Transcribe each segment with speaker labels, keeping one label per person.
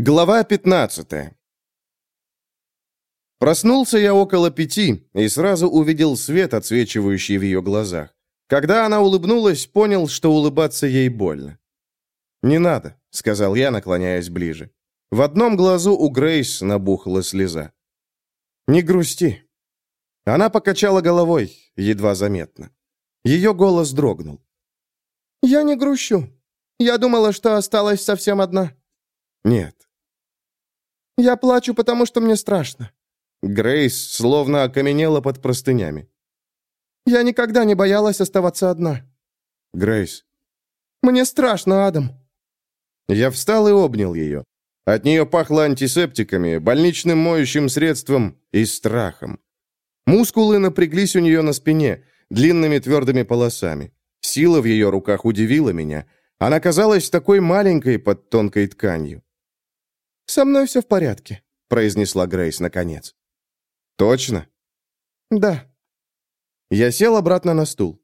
Speaker 1: Глава 15 Проснулся я около пяти и сразу увидел свет, отсвечивающий в ее глазах. Когда она улыбнулась, понял, что улыбаться ей больно. «Не надо», — сказал я, наклоняясь ближе. В одном глазу у Грейс набухла слеза. «Не грусти». Она покачала головой, едва заметно. Ее голос дрогнул.
Speaker 2: «Я не грущу. Я думала, что осталась совсем одна».
Speaker 1: «Нет,
Speaker 2: я плачу, потому что мне страшно».
Speaker 1: Грейс словно окаменела под простынями.
Speaker 2: «Я никогда не боялась оставаться одна».
Speaker 1: «Грейс».
Speaker 2: «Мне страшно, Адам».
Speaker 1: Я встал и обнял ее. От нее пахло антисептиками, больничным моющим средством и страхом. Мускулы напряглись у нее на спине, длинными твердыми полосами. Сила в ее руках удивила меня. Она казалась такой маленькой под тонкой тканью.
Speaker 2: «Со мной все в порядке», —
Speaker 1: произнесла Грейс наконец. «Точно?»
Speaker 2: «Да».
Speaker 1: Я сел обратно на стул.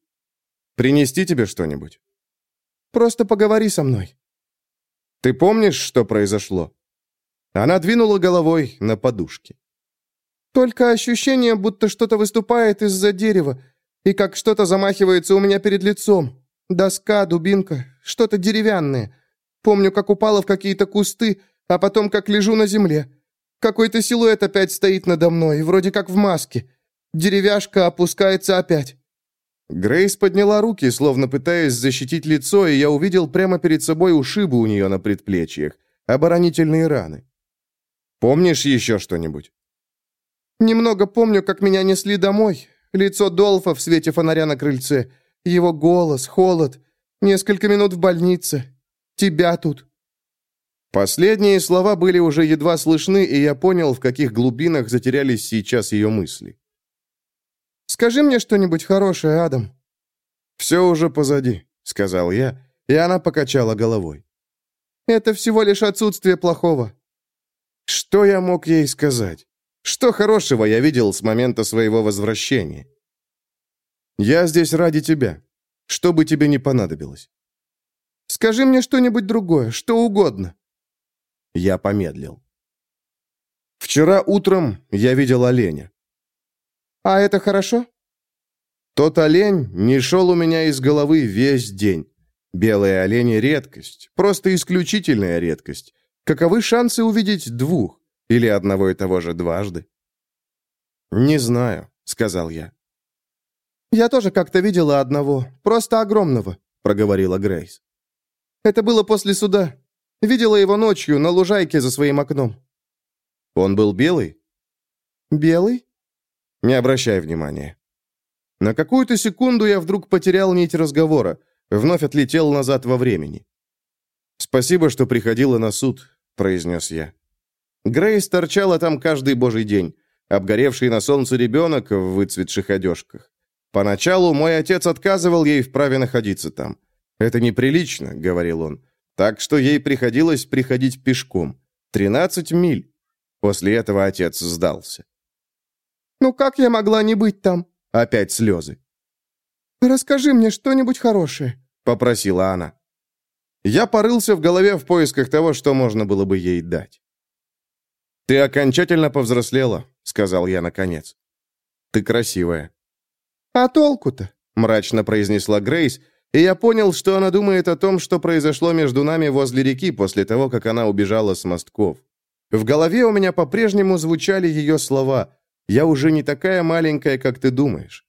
Speaker 1: «Принести тебе что-нибудь?»
Speaker 2: «Просто поговори со мной».
Speaker 1: «Ты помнишь, что произошло?» Она двинула головой на подушке.
Speaker 2: «Только ощущение, будто что-то выступает из-за дерева, и как что-то замахивается у меня перед лицом. Доска, дубинка, что-то деревянное. Помню, как упала в какие-то кусты, а потом как лежу на земле. Какой-то силуэт опять стоит надо мной, вроде как в маске. Деревяшка опускается опять».
Speaker 1: Грейс подняла руки, словно пытаясь защитить лицо, и я увидел прямо перед собой ушибы у нее на предплечьях, оборонительные раны. «Помнишь еще что-нибудь?»
Speaker 2: «Немного помню, как меня несли домой. Лицо Долфа в свете фонаря на крыльце. Его голос, холод. Несколько минут в больнице. Тебя тут.
Speaker 1: Последние слова были уже едва слышны, и я понял, в каких глубинах затерялись сейчас ее мысли.
Speaker 2: «Скажи мне что-нибудь хорошее, Адам».
Speaker 1: «Все уже позади», — сказал я, и она покачала головой.
Speaker 2: «Это всего лишь отсутствие плохого».
Speaker 1: Что я мог ей сказать? Что хорошего я видел с момента своего возвращения? «Я здесь ради тебя. Что бы тебе ни понадобилось».
Speaker 2: «Скажи мне что-нибудь другое, что угодно».
Speaker 1: Я помедлил. Вчера утром я видел оленя.
Speaker 2: А это хорошо?
Speaker 1: Тот олень не шел у меня из головы весь день. Белые олени — редкость, просто исключительная редкость. Каковы шансы увидеть двух или одного и того же дважды? «Не знаю», — сказал я.
Speaker 2: «Я тоже как-то видела одного, просто огромного», — проговорила Грейс. «Это было после суда. Видела его ночью на лужайке за своим окном».
Speaker 1: «Он был белый?»
Speaker 2: «Белый?»
Speaker 1: «Не обращай внимания». На какую-то секунду я вдруг потерял нить разговора, вновь отлетел назад во времени. «Спасибо, что приходила на суд», — произнес я. Грейс торчала там каждый божий день, обгоревший на солнце ребенок в выцветших одежках. Поначалу мой отец отказывал ей в праве находиться там. «Это неприлично», — говорил он. Так что ей приходилось приходить пешком. 13 миль. После этого отец сдался.
Speaker 2: «Ну как я могла не быть там?»
Speaker 1: Опять слезы.
Speaker 2: «Расскажи мне что-нибудь хорошее», —
Speaker 1: попросила она. Я порылся в голове в поисках того, что можно было бы ей дать. «Ты окончательно повзрослела», — сказал я наконец. «Ты красивая».
Speaker 2: «А толку-то?»
Speaker 1: — мрачно произнесла Грейс, и я понял, что она думает о том, что произошло между нами возле реки после того, как она убежала с мостков. В голове у меня по-прежнему звучали ее слова «Я уже не такая маленькая, как ты думаешь».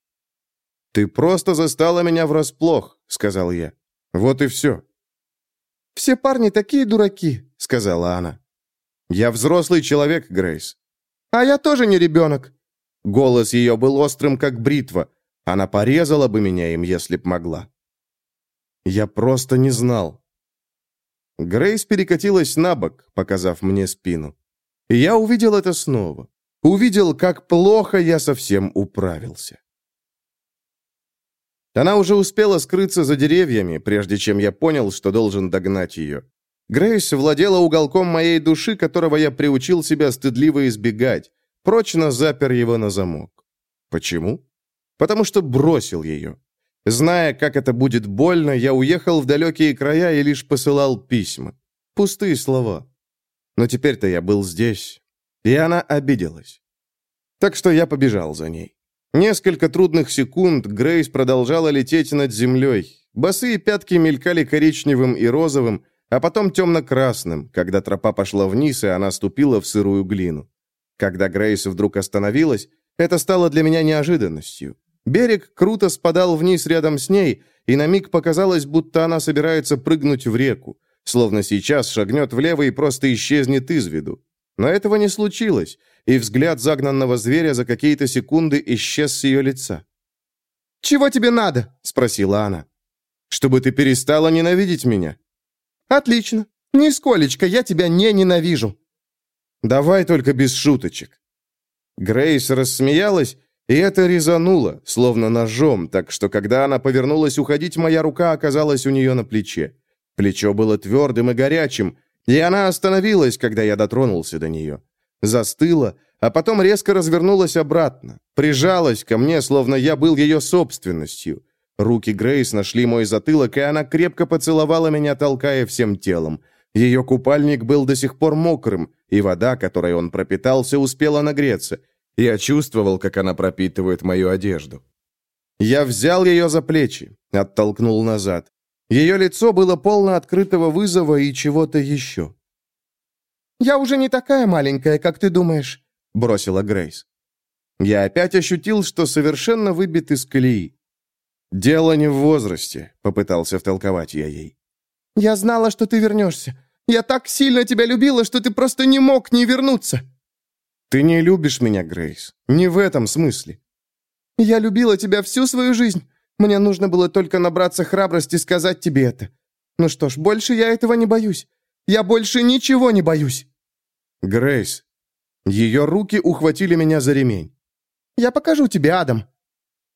Speaker 1: «Ты просто застала меня врасплох», — сказал я. «Вот и все».
Speaker 2: «Все парни такие дураки», —
Speaker 1: сказала она. «Я взрослый человек, Грейс».
Speaker 2: «А я тоже не ребенок».
Speaker 1: Голос ее был острым, как бритва. Она порезала бы меня им, если б могла. Я просто не знал. Грейс перекатилась на бок, показав мне спину. И я увидел это снова. Увидел, как плохо я совсем управился. Она уже успела скрыться за деревьями, прежде чем я понял, что должен догнать ее. Грейс владела уголком моей души, которого я приучил себя стыдливо избегать, прочно запер его на замок. Почему? Потому что бросил ее. Зная, как это будет больно, я уехал в далекие края и лишь посылал письма. Пустые слова. Но теперь-то я был здесь, и она обиделась. Так что я побежал за ней. Несколько трудных секунд Грейс продолжала лететь над землей. Босые пятки мелькали коричневым и розовым, а потом темно-красным, когда тропа пошла вниз, и она ступила в сырую глину. Когда Грейс вдруг остановилась, это стало для меня неожиданностью. Берег круто спадал вниз рядом с ней, и на миг показалось, будто она собирается прыгнуть в реку, словно сейчас шагнет влево и просто исчезнет из виду. Но этого не случилось, и взгляд загнанного зверя за какие-то секунды исчез с ее лица.
Speaker 2: «Чего тебе надо?» — спросила она.
Speaker 1: «Чтобы ты перестала ненавидеть меня».
Speaker 2: «Отлично. Нисколечко я тебя не ненавижу».
Speaker 1: «Давай только без шуточек». Грейс рассмеялась, и это резануло, словно ножом, так что, когда она повернулась уходить, моя рука оказалась у нее на плече. Плечо было твердым и горячим, и она остановилась, когда я дотронулся до нее. Застыла, а потом резко развернулась обратно, прижалась ко мне, словно я был ее собственностью. Руки Грейс нашли мой затылок, и она крепко поцеловала меня, толкая всем телом. Ее купальник был до сих пор мокрым, и вода, которой он пропитался, успела нагреться. Я чувствовал, как она пропитывает мою одежду. Я взял ее за плечи, оттолкнул назад. Ее лицо было полно открытого вызова и чего-то еще.
Speaker 2: «Я уже не такая маленькая, как ты думаешь», — бросила Грейс.
Speaker 1: Я опять ощутил, что совершенно выбит из колеи. «Дело не в возрасте», — попытался втолковать я ей.
Speaker 2: «Я знала, что ты вернешься. Я так сильно тебя любила, что ты просто не мог не вернуться».
Speaker 1: «Ты не любишь меня, Грейс. Не в этом смысле».
Speaker 2: «Я любила тебя всю свою жизнь. Мне нужно было только набраться храбрости сказать тебе это. Ну что ж, больше я этого не боюсь. Я больше ничего не боюсь.
Speaker 1: Грейс. Ее руки ухватили меня за ремень.
Speaker 2: Я покажу тебе, Адам.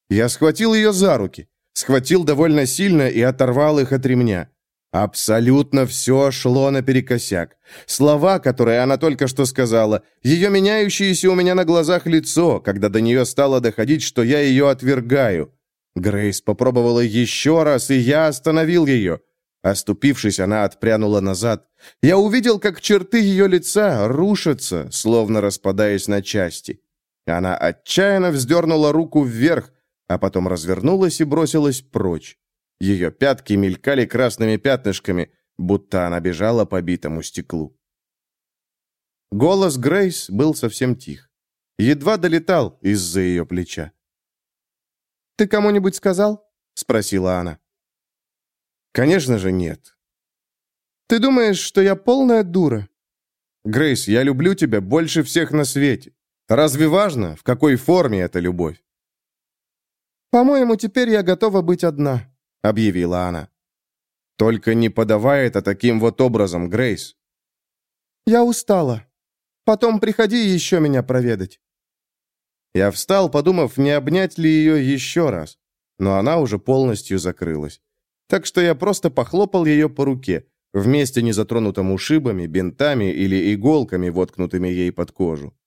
Speaker 1: Я схватил ее за руки. Схватил довольно сильно и оторвал их от ремня. Абсолютно все шло наперекосяк. Слова, которые она только что сказала, ее меняющееся у меня на глазах лицо, когда до нее стало доходить, что я ее отвергаю. Грейс попробовала еще раз, и я остановил ее. Оступившись, она отпрянула назад. Я увидел, как черты ее лица рушатся, словно распадаясь на части. Она отчаянно вздернула руку вверх, а потом развернулась и бросилась прочь. Ее пятки мелькали красными пятнышками, будто она бежала по битому стеклу. Голос Грейс был совсем тих. Едва долетал из-за ее плеча.
Speaker 2: «Ты кому-нибудь сказал?» — спросила она.
Speaker 1: «Конечно же нет».
Speaker 2: «Ты думаешь, что я полная дура?»
Speaker 1: «Грейс, я люблю тебя больше всех на свете. Разве важно, в какой форме эта любовь?»
Speaker 2: «По-моему, теперь я готова быть одна», —
Speaker 1: объявила она. «Только не подавай это таким вот образом, Грейс».
Speaker 2: «Я устала. Потом приходи еще меня проведать».
Speaker 1: Я встал, подумав, не обнять ли ее еще раз, но она уже полностью закрылась. Так что я просто похлопал ее по руке, вместе не затронутым ушибами, бинтами или иголками, воткнутыми ей под кожу.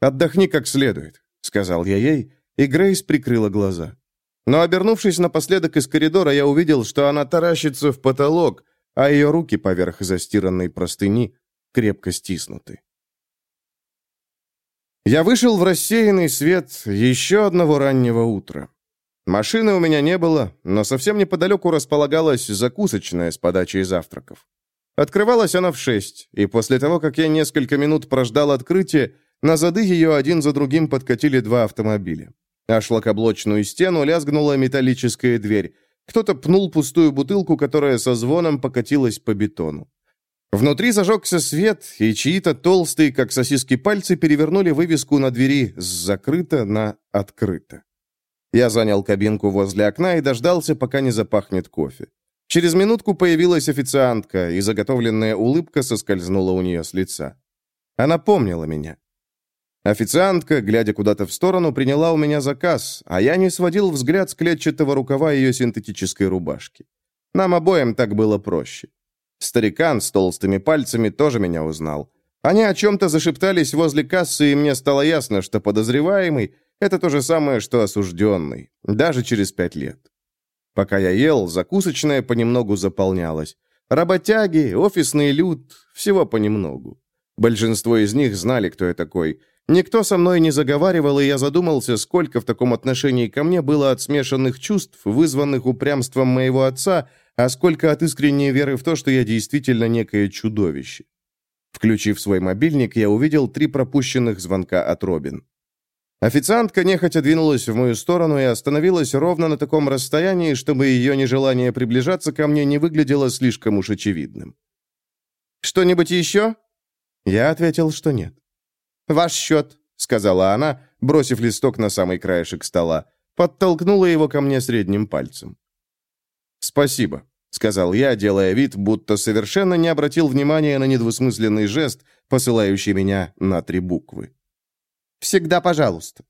Speaker 1: «Отдохни как следует», — сказал я ей, и Грейс прикрыла глаза. Но, обернувшись напоследок из коридора, я увидел, что она таращится в потолок, а ее руки поверх застиранной простыни крепко стиснуты. Я вышел в рассеянный свет еще одного раннего утра. Машины у меня не было, но совсем неподалеку располагалась закусочная с подачей завтраков. Открывалась она в шесть, и после того, как я несколько минут прождал открытие, на зады ее один за другим подкатили два автомобиля. А шлакоблочную стену лязгнула металлическая дверь. Кто-то пнул пустую бутылку, которая со звоном покатилась по бетону. Внутри зажегся свет, и чьи-то толстые, как сосиски пальцы, перевернули вывеску на двери с «закрыто» на «открыто». Я занял кабинку возле окна и дождался, пока не запахнет кофе. Через минутку появилась официантка, и заготовленная улыбка соскользнула у нее с лица. Она помнила меня. Официантка, глядя куда-то в сторону, приняла у меня заказ, а я не сводил взгляд с клетчатого рукава ее синтетической рубашки. Нам обоим так было проще. Старикан с толстыми пальцами тоже меня узнал. Они о чем-то зашептались возле кассы, и мне стало ясно, что подозреваемый — это то же самое, что осужденный, даже через пять лет. Пока я ел, закусочная понемногу заполнялась. Работяги, офисный люд, всего понемногу. Большинство из них знали, кто я такой. Никто со мной не заговаривал, и я задумался, сколько в таком отношении ко мне было от смешанных чувств, вызванных упрямством моего отца, а сколько от искренней веры в то, что я действительно некое чудовище. Включив свой мобильник, я увидел три пропущенных звонка от Робин. Официантка нехотя двинулась в мою сторону и остановилась ровно на таком расстоянии, чтобы ее нежелание приближаться ко мне не выглядело слишком уж очевидным. «Что-нибудь еще?» Я ответил, что нет. «Ваш счет», — сказала она, бросив листок на самый краешек стола, подтолкнула его ко мне средним пальцем. «Спасибо», — сказал я, делая вид, будто совершенно не обратил внимания на недвусмысленный жест, посылающий меня на три буквы. Всегда пожалуйста».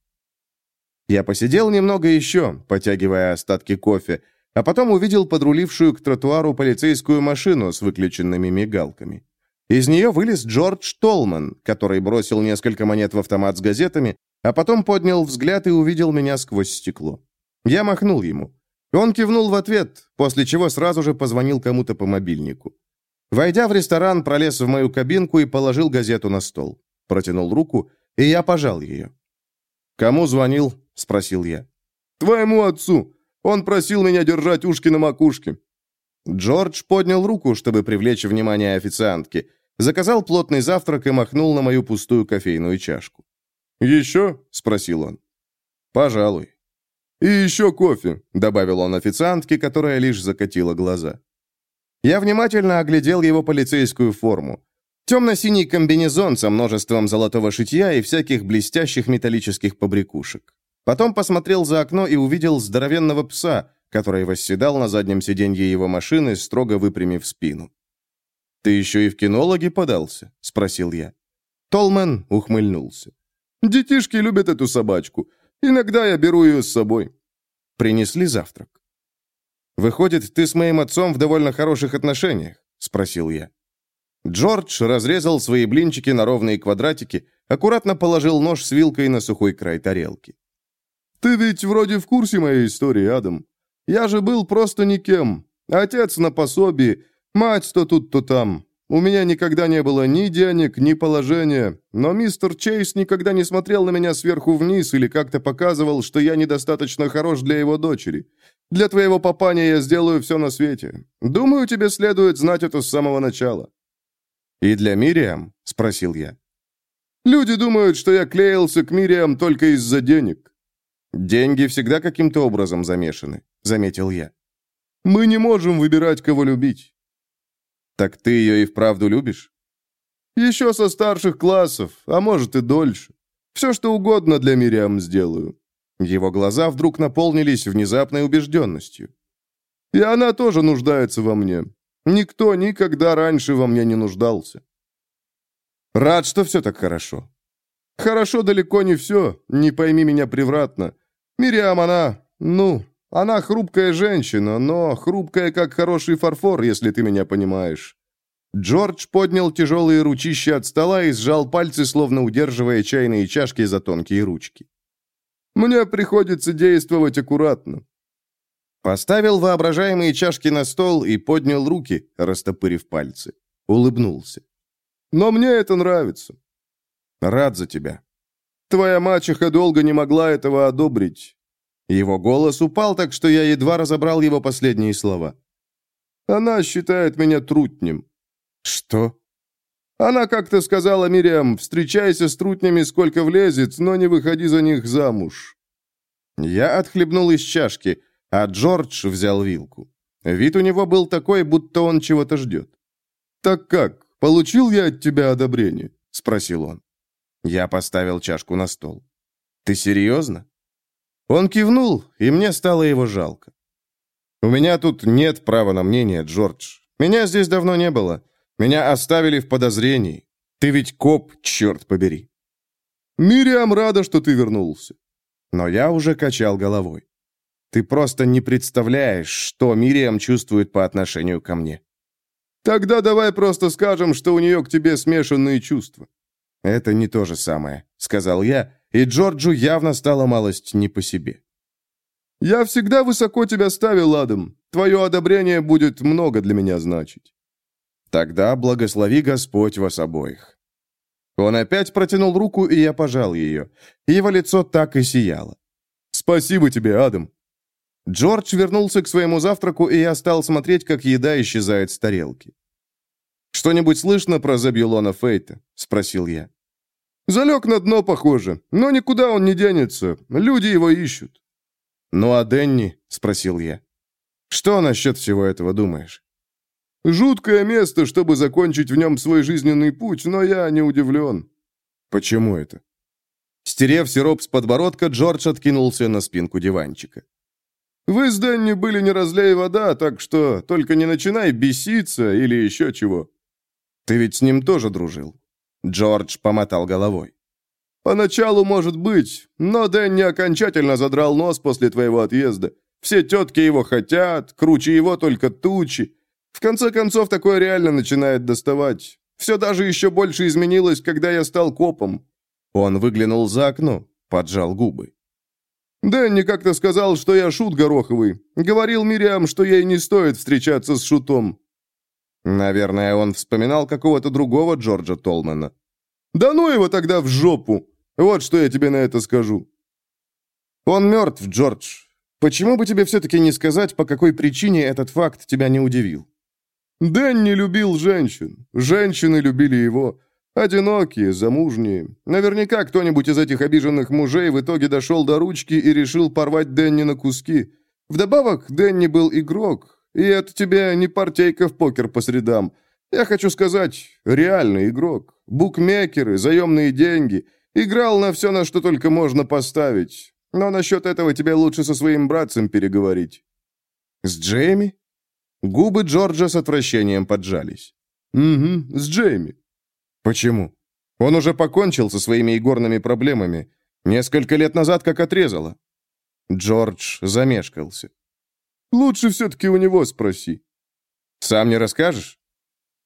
Speaker 1: Я посидел немного еще, потягивая остатки кофе, а потом увидел подрулившую к тротуару полицейскую машину с выключенными мигалками. Из нее вылез Джордж Толман, который бросил несколько монет в автомат с газетами, а потом поднял взгляд и увидел меня сквозь стекло. Я махнул ему. Он кивнул в ответ, после чего сразу же позвонил кому-то по мобильнику. Войдя в ресторан, пролез в мою кабинку и положил газету на стол. Протянул руку и я пожал ее. «Кому звонил?» — спросил я.
Speaker 3: «Твоему отцу. Он просил меня держать ушки на макушке».
Speaker 1: Джордж поднял руку, чтобы привлечь внимание официантки, заказал плотный завтрак и махнул на мою пустую кофейную чашку.
Speaker 3: «Еще?» — спросил он.
Speaker 1: «Пожалуй».
Speaker 3: «И еще кофе», —
Speaker 1: добавил он официантке, которая лишь закатила глаза. Я внимательно оглядел его полицейскую форму. Темно-синий комбинезон со множеством золотого шитья и всяких блестящих металлических побрякушек. Потом посмотрел за окно и увидел здоровенного пса, который восседал на заднем сиденье его машины, строго выпрямив спину. «Ты еще и в кинологи подался?» — спросил я. Толмен ухмыльнулся.
Speaker 3: «Детишки любят эту собачку. Иногда я беру ее с собой».
Speaker 1: Принесли завтрак. «Выходит, ты с моим отцом в довольно хороших отношениях?» — спросил я. Джордж разрезал свои блинчики на ровные квадратики, аккуратно положил нож с вилкой на сухой край тарелки.
Speaker 3: «Ты ведь вроде в курсе моей истории, Адам. Я же был просто никем. Отец на пособии, мать то тут, то там. У меня никогда не было ни денег, ни положения, но мистер Чейз никогда не смотрел на меня сверху вниз или как-то показывал, что я недостаточно хорош для его дочери. Для твоего папаня я сделаю все на свете. Думаю, тебе следует знать это с самого начала».
Speaker 1: «И для Мириам?» — спросил я.
Speaker 3: «Люди думают, что я клеился к Мириам только из-за денег».
Speaker 1: «Деньги всегда каким-то образом замешаны», — заметил я.
Speaker 3: «Мы не можем выбирать, кого любить».
Speaker 1: «Так ты ее и вправду любишь?»
Speaker 3: «Еще со старших классов, а может и дольше. Все, что угодно для Мириам сделаю».
Speaker 1: Его глаза вдруг наполнились внезапной убежденностью.
Speaker 3: «И она тоже нуждается во мне. Никто никогда раньше во мне не нуждался.
Speaker 1: Рад, что все так хорошо.
Speaker 3: Хорошо далеко не все, не пойми меня превратно. Мириам, она, ну, она хрупкая женщина, но хрупкая, как хороший фарфор, если ты меня понимаешь.
Speaker 1: Джордж поднял тяжелые ручища от стола и сжал пальцы, словно удерживая чайные чашки за тонкие ручки.
Speaker 3: «Мне приходится действовать аккуратно.
Speaker 1: Поставил воображаемые чашки на стол и поднял руки, растопырив пальцы. Улыбнулся.
Speaker 3: «Но мне это нравится».
Speaker 1: «Рад за тебя».
Speaker 3: «Твоя мачеха долго не могла этого одобрить».
Speaker 1: Его голос упал так, что я едва разобрал его последние слова.
Speaker 3: «Она считает меня трутнем».
Speaker 1: «Что?»
Speaker 3: Она как-то сказала Мириам, встречайся с трутнями сколько влезет, но не выходи за них замуж.
Speaker 1: Я отхлебнул из чашки, а Джордж взял вилку. Вид у него был такой, будто он чего-то ждет.
Speaker 3: «Так как, получил я от тебя одобрение?» — спросил он.
Speaker 1: Я поставил чашку на стол. «Ты серьезно?» Он кивнул, и мне стало его жалко. «У меня тут нет права на мнение, Джордж. Меня здесь давно не было. Меня оставили в подозрении. Ты ведь коп, черт побери».
Speaker 3: «Мириам рада, что ты вернулся».
Speaker 1: Но я уже качал головой. Ты просто не представляешь, что Мириам чувствует по отношению ко мне.
Speaker 3: Тогда давай просто скажем, что у нее к тебе смешанные чувства.
Speaker 1: Это не то же самое, сказал я, и Джорджу явно стало малость не по себе.
Speaker 3: Я всегда высоко тебя ставил, Адам. Твое одобрение будет много для меня значить.
Speaker 1: Тогда благослови Господь вас обоих». Он опять протянул руку, и я пожал ее. Его лицо так и сияло.
Speaker 3: «Спасибо тебе, Адам».
Speaker 1: Джордж вернулся к своему завтраку, и я стал смотреть, как еда исчезает с тарелки. «Что-нибудь слышно про Забьюлона Фейта?» — спросил я.
Speaker 3: «Залег на дно, похоже, но никуда он не денется. Люди его ищут».
Speaker 1: «Ну а Денни?» — спросил я. «Что насчет всего этого думаешь?»
Speaker 3: «Жуткое место, чтобы закончить в нем свой жизненный путь, но я не удивлен».
Speaker 1: «Почему это?» Стерев сироп с подбородка, Джордж откинулся на спинку диванчика.
Speaker 3: «Вы с Дэнни были не разлей вода, так что только не начинай беситься или еще чего».
Speaker 1: «Ты ведь с ним тоже дружил?» Джордж помотал головой.
Speaker 3: «Поначалу, может быть, но Дэнни окончательно задрал нос после твоего отъезда. Все тетки его хотят, круче его только тучи. В конце концов, такое реально начинает доставать. Все даже еще больше изменилось, когда я стал копом».
Speaker 1: Он выглянул за окно, поджал губы.
Speaker 3: «Дэнни как-то сказал, что я шут гороховый. Говорил Мириам, что ей не стоит встречаться с шутом.
Speaker 1: Наверное, он вспоминал какого-то другого Джорджа Толмана.
Speaker 3: «Да ну его тогда в жопу! Вот что я тебе на это скажу!»
Speaker 1: «Он мертв, Джордж. Почему бы тебе все-таки не сказать, по какой причине этот факт тебя не удивил?»
Speaker 3: «Дэнни любил женщин. Женщины любили его. Одинокие, замужние. Наверняка кто-нибудь из этих обиженных мужей в итоге дошел до ручки и решил порвать Дэнни на куски. Вдобавок, Дэнни был игрок, и это тебе не партейка в покер по средам. Я хочу сказать, реальный игрок. Букмекеры, заемные деньги. Играл на все, на что только можно поставить. Но насчет этого тебе лучше со своим братцем переговорить».
Speaker 1: «С Джейми?» Губы Джорджа с отвращением поджались.
Speaker 3: «Угу, с Джейми».
Speaker 1: «Почему? Он уже покончил со своими игорными проблемами. Несколько лет назад как отрезало». Джордж замешкался.
Speaker 3: Лучше все-таки у него спроси».
Speaker 1: «Сам не расскажешь?»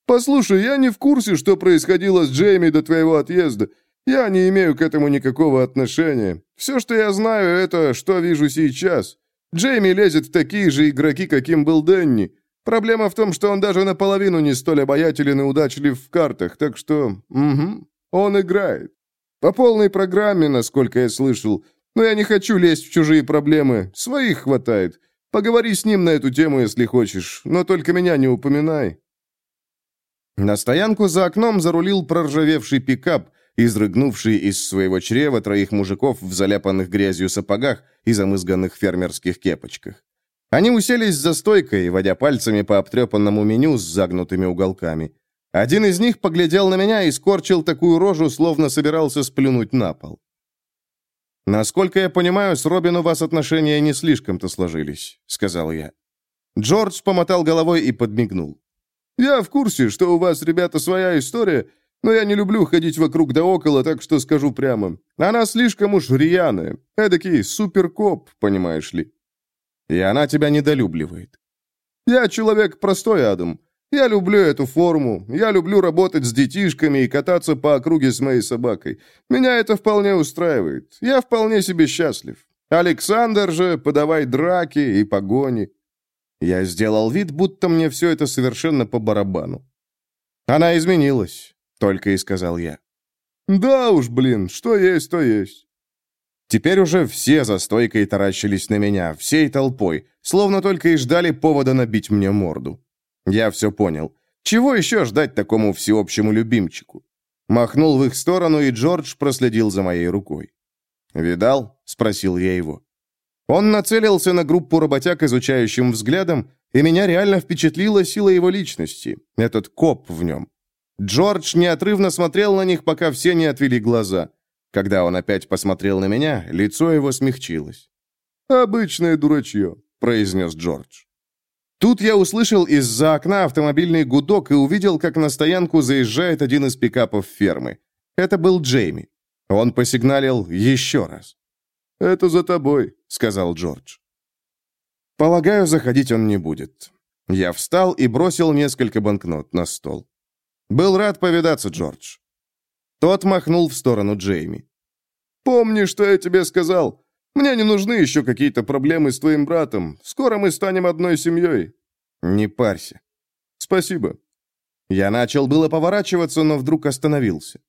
Speaker 3: «Послушай, я не в курсе, что происходило с Джейми до твоего отъезда. Я не имею к этому никакого отношения. Все, что я знаю, это что вижу сейчас. Джейми лезет в такие же игроки, каким был Дэнни. Проблема в том, что он даже наполовину не столь обаятелен и удачлив в картах, так что... Угу, он играет. По полной программе, насколько я слышал. Но я не хочу лезть в чужие проблемы. Своих хватает. Поговори с ним на эту тему, если хочешь, но только меня не упоминай».
Speaker 1: На стоянку за окном зарулил проржавевший пикап, изрыгнувший из своего чрева троих мужиков в заляпанных грязью сапогах и замызганных фермерских кепочках. Они уселись за стойкой, водя пальцами по обтрепанному меню с загнутыми уголками. Один из них поглядел на меня и скорчил такую рожу, словно собирался сплюнуть на пол. «Насколько я понимаю, с Робин у вас отношения не слишком-то сложились», — сказал я. Джордж помотал головой и подмигнул.
Speaker 3: «Я в курсе, что у вас, ребята, своя история, но я не люблю ходить вокруг да около, так что скажу прямо. Она слишком уж рьяная. Эдакий суперкоп, понимаешь ли».
Speaker 1: «И она тебя недолюбливает».
Speaker 3: «Я человек простой, Адам. Я люблю эту форму. Я люблю работать с детишками и кататься по округе с моей собакой. Меня это вполне устраивает. Я вполне себе счастлив. Александр же, подавай драки и погони.
Speaker 1: Я сделал вид, будто мне все это совершенно по барабану. Она изменилась, только и сказал я.
Speaker 3: Да уж, блин, что есть, то есть.
Speaker 1: Теперь уже все за стойкой таращились на меня, всей толпой, словно только и ждали повода набить мне морду. Я все понял. Чего еще ждать такому всеобщему любимчику? Махнул в их сторону, и Джордж проследил за моей рукой. «Видал?» — спросил я его. Он нацелился на группу работяг изучающим взглядом, и меня реально впечатлила сила его личности, этот коп в нем. Джордж неотрывно смотрел на них, пока все не отвели глаза. Когда он опять посмотрел на меня, лицо его смягчилось.
Speaker 3: «Обычное дурачье», — произнес Джордж.
Speaker 1: Тут я услышал из-за окна автомобильный гудок и увидел, как на стоянку заезжает один из пикапов фермы. Это был Джейми. Он посигналил еще раз.
Speaker 3: «Это за тобой», — сказал Джордж.
Speaker 1: Полагаю, заходить он не будет. Я встал и бросил несколько банкнот на стол. Был рад повидаться, Джордж. Тот махнул в сторону Джейми.
Speaker 3: «Помни, что я тебе сказал. Мне не нужны еще какие-то проблемы с твоим братом. Скоро мы станем одной семьей».
Speaker 1: «Не парься».
Speaker 3: «Спасибо».
Speaker 1: Я начал было поворачиваться, но вдруг остановился.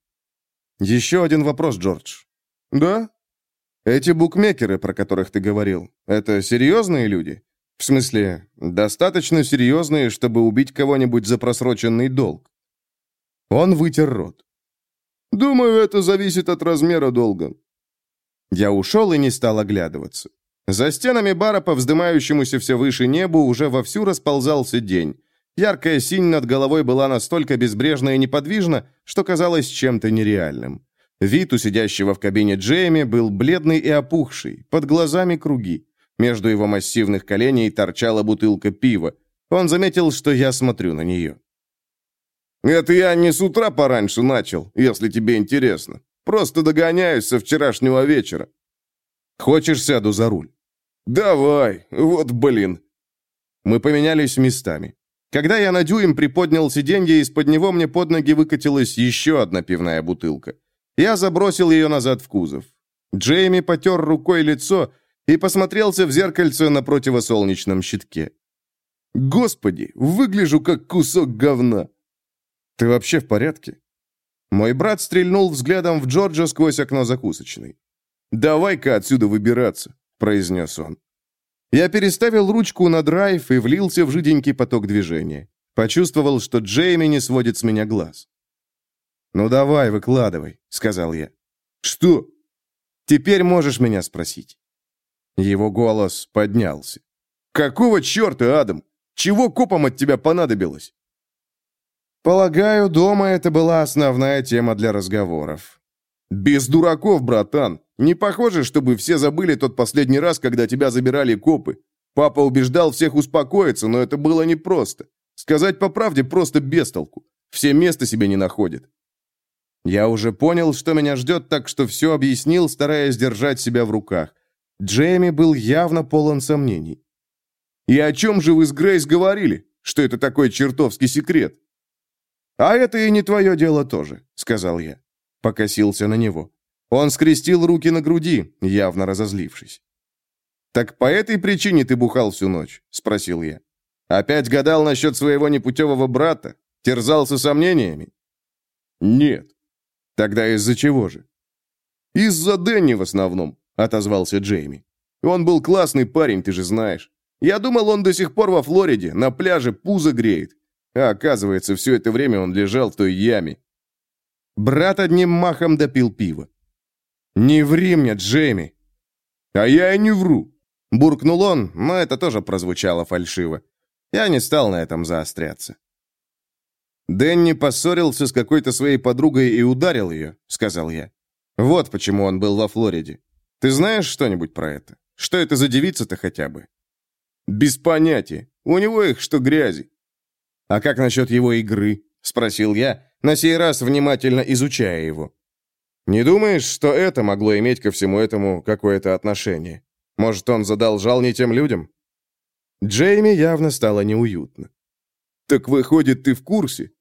Speaker 1: «Еще один вопрос, Джордж».
Speaker 3: «Да?»
Speaker 1: «Эти букмекеры, про которых ты говорил, это серьезные люди? В смысле, достаточно серьезные, чтобы убить кого-нибудь за просроченный долг?» Он вытер рот.
Speaker 3: «Думаю, это зависит от размера долга».
Speaker 1: Я ушел и не стал оглядываться. За стенами бара по вздымающемуся все выше небу уже вовсю расползался день. Яркая синь над головой была настолько безбрежна и неподвижна, что казалось чем-то нереальным. Вид у сидящего в кабине Джейми был бледный и опухший, под глазами круги. Между его массивных коленей торчала бутылка пива. Он заметил, что я смотрю на нее.
Speaker 3: «Это я не с утра пораньше начал, если тебе интересно. Просто догоняюсь со вчерашнего вечера».
Speaker 1: «Хочешь, сяду за руль?»
Speaker 3: «Давай, вот блин».
Speaker 1: Мы поменялись местами. Когда я на дюйм приподнял сиденье, из-под него мне под ноги выкатилась еще одна пивная бутылка. Я забросил ее назад в кузов. Джейми потер рукой лицо и посмотрелся в зеркальце на противосолнечном щитке.
Speaker 3: «Господи, выгляжу как кусок говна!»
Speaker 1: «Ты вообще в порядке?» Мой брат стрельнул взглядом в Джорджа сквозь окно закусочной.
Speaker 3: «Давай-ка отсюда выбираться», — произнес он.
Speaker 1: Я переставил ручку на драйв и влился в жиденький поток движения. Почувствовал, что Джейми не сводит с меня глаз. «Ну давай, выкладывай», — сказал я.
Speaker 3: «Что?»
Speaker 1: «Теперь можешь меня спросить». Его голос поднялся.
Speaker 3: «Какого черта, Адам? Чего копам от тебя понадобилось?»
Speaker 1: «Полагаю, дома это была основная тема для разговоров».
Speaker 3: «Без дураков, братан. Не похоже, чтобы все забыли тот последний раз, когда тебя забирали копы. Папа убеждал всех успокоиться, но это было непросто. Сказать по правде просто без толку. Все места себе не находят.
Speaker 1: Я уже понял, что меня ждет, так что все объяснил, стараясь держать себя в руках. Джейми был явно полон сомнений.
Speaker 3: «И о чем же вы с Грейс говорили? Что это такой чертовский секрет?»
Speaker 1: «А это и не твое дело тоже», — сказал я. Покосился на него. Он скрестил руки на груди, явно разозлившись. «Так по этой причине ты бухал всю ночь?» — спросил я. «Опять гадал насчет своего непутевого брата? Терзался сомнениями?»
Speaker 3: «Нет».
Speaker 1: «Тогда из-за чего же?»
Speaker 3: «Из-за Дэнни в основном», — отозвался Джейми. «Он был классный парень, ты же знаешь. Я думал, он до сих пор во Флориде, на пляже пузо греет. А оказывается, все это время он лежал в той яме.
Speaker 1: Брат одним махом допил пиво. «Не ври мне, Джейми!»
Speaker 3: «А я и не вру!»
Speaker 1: Буркнул он, но это тоже прозвучало фальшиво. Я не стал на этом заостряться. «Дэнни поссорился с какой-то своей подругой и ударил ее», — сказал я. «Вот почему он был во Флориде. Ты знаешь что-нибудь про это? Что это за девица-то хотя бы?»
Speaker 3: «Без понятия. У него их что грязи.
Speaker 1: «А как насчет его игры?» — спросил я, на сей раз внимательно изучая его. «Не думаешь, что это могло иметь ко всему этому какое-то отношение? Может, он задолжал не тем людям?» Джейми явно стало неуютно.
Speaker 3: «Так выходит, ты в курсе?»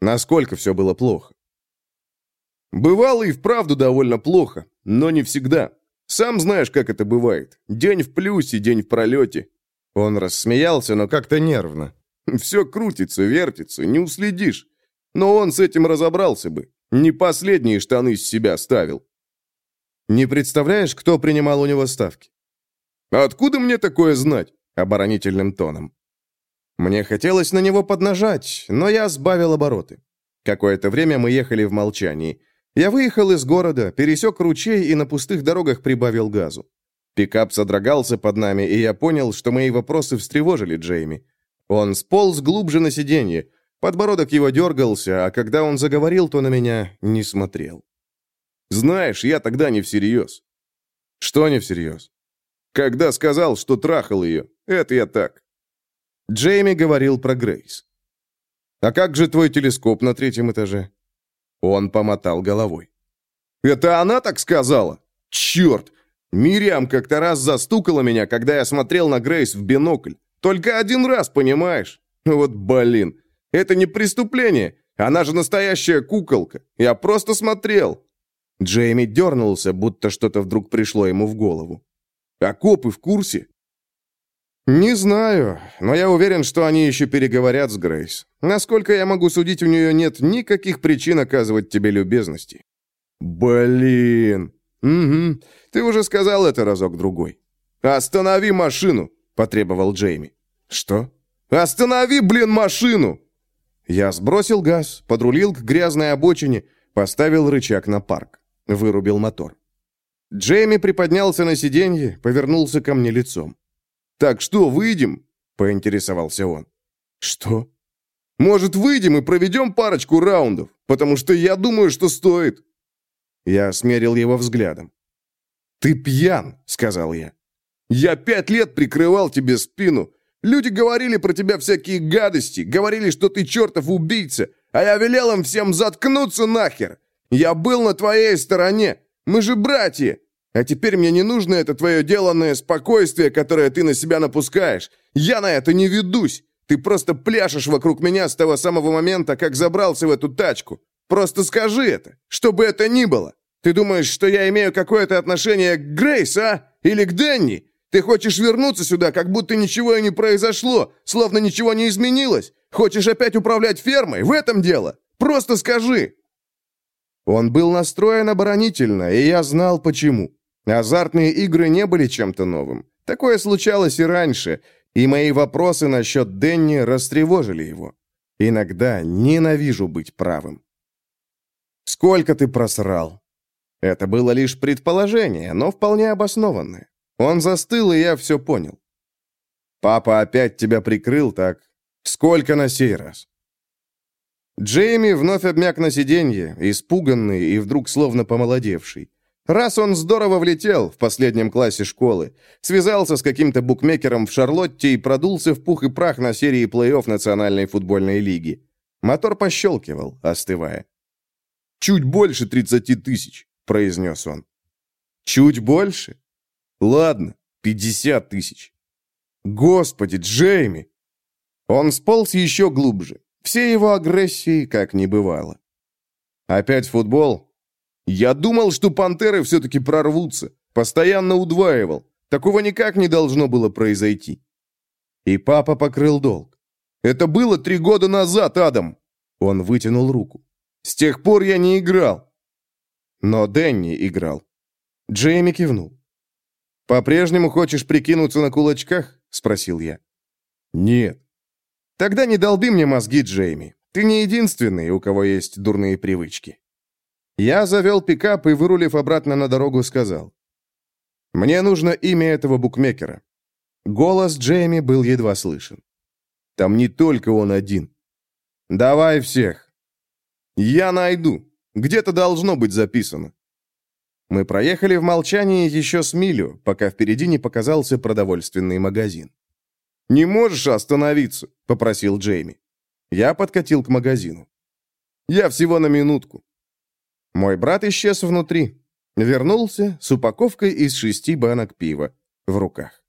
Speaker 1: Насколько все было плохо?
Speaker 3: «Бывало и вправду довольно плохо, но не всегда. Сам знаешь, как это бывает. День в плюсе, день в пролете».
Speaker 1: Он рассмеялся, но как-то нервно.
Speaker 3: Все крутится, вертится, не уследишь. Но он с этим разобрался бы. Не последние штаны с себя ставил.
Speaker 1: Не представляешь, кто принимал у него ставки?
Speaker 3: Откуда мне такое знать?
Speaker 1: Оборонительным тоном. Мне хотелось на него поднажать, но я сбавил обороты. Какое-то время мы ехали в молчании. Я выехал из города, пересек ручей и на пустых дорогах прибавил газу. Пикап содрогался под нами, и я понял, что мои вопросы встревожили Джейми. Он сполз глубже на сиденье. Подбородок его дергался, а когда он заговорил, то на меня не смотрел.
Speaker 3: «Знаешь, я тогда не всерьез».
Speaker 1: «Что не всерьез?»
Speaker 3: «Когда сказал, что трахал ее. Это я так».
Speaker 1: Джейми говорил про Грейс. «А как же твой телескоп на третьем этаже?» Он помотал головой.
Speaker 3: «Это она так сказала? Черт! Мириам как-то раз застукала меня, когда я смотрел на Грейс в бинокль. Только один раз, понимаешь? Ну вот блин. Это не преступление. Она же настоящая куколка. Я просто смотрел.
Speaker 1: Джейми дернулся, будто что-то вдруг пришло ему в голову.
Speaker 3: А копы в курсе?
Speaker 1: «Не знаю, но я уверен, что они еще переговорят с Грейс. Насколько я могу судить, у нее нет никаких причин оказывать тебе любезности». «Блин!» «Угу. Ты уже сказал это разок-другой». «Останови машину!» — потребовал Джейми. «Что?» «Останови, блин, машину!» Я сбросил газ, подрулил к грязной обочине, поставил рычаг на парк. Вырубил мотор. Джейми приподнялся на сиденье, повернулся ко мне лицом. «Так что, выйдем?» — поинтересовался он. «Что?» «Может, выйдем и проведем парочку раундов? Потому что я думаю, что стоит». Я смерил его взглядом. «Ты пьян», — сказал я. «Я пять лет прикрывал тебе спину. Люди говорили про тебя всякие гадости, говорили, что ты чертов убийца, а я велел им всем заткнуться нахер. Я был на твоей стороне. Мы же братья. А теперь мне не нужно это твое деланное спокойствие, которое ты на себя напускаешь. Я на это не ведусь. Ты просто пляшешь вокруг меня с того самого момента, как забрался в эту тачку. Просто скажи это, что бы это ни было. Ты думаешь, что я имею какое-то отношение к Грейс, а? Или к Дэнни? Ты хочешь вернуться сюда, как будто ничего и не произошло, словно ничего не изменилось? Хочешь опять управлять фермой? В этом дело. Просто скажи. Он был настроен оборонительно, и я знал почему. Азартные игры не были чем-то новым. Такое случалось и раньше, и мои вопросы насчет Денни растревожили его. Иногда ненавижу быть правым. «Сколько ты просрал?» Это было лишь предположение, но вполне обоснованное. Он застыл, и я все понял. «Папа опять тебя прикрыл, так? Сколько на сей раз?» Джейми вновь обмяк на сиденье, испуганный и вдруг словно помолодевший. Раз он здорово влетел в последнем классе школы, связался с каким-то букмекером в Шарлотте и продулся в пух и прах на серии плей-офф Национальной футбольной лиги. Мотор пощелкивал, остывая. «Чуть больше тридцати тысяч», — произнес он. «Чуть больше? Ладно, пятьдесят тысяч». «Господи, Джейми!» Он сполз еще глубже. Все его агрессии как не бывало. «Опять футбол?» Я думал, что пантеры все-таки прорвутся. Постоянно удваивал. Такого никак не должно было произойти. И папа покрыл долг. Это было три года назад, Адам. Он вытянул руку. С тех пор я не играл. Но Дэнни играл. Джейми кивнул. «По-прежнему хочешь прикинуться на кулачках?» — спросил я. «Нет». «Тогда не долби мне мозги, Джейми. Ты не единственный, у кого есть дурные привычки». Я завел пикап и, вырулив обратно на дорогу, сказал. «Мне нужно имя этого букмекера». Голос Джейми был едва слышен. «Там не только он один». «Давай всех». «Я найду. Где-то должно быть записано». Мы проехали в молчании еще с милю, пока впереди не показался продовольственный магазин. «Не можешь остановиться?» — попросил Джейми. Я подкатил к магазину. «Я всего на минутку». Мой брат исчез внутри. Вернулся с упаковкой из шести банок пива в руках.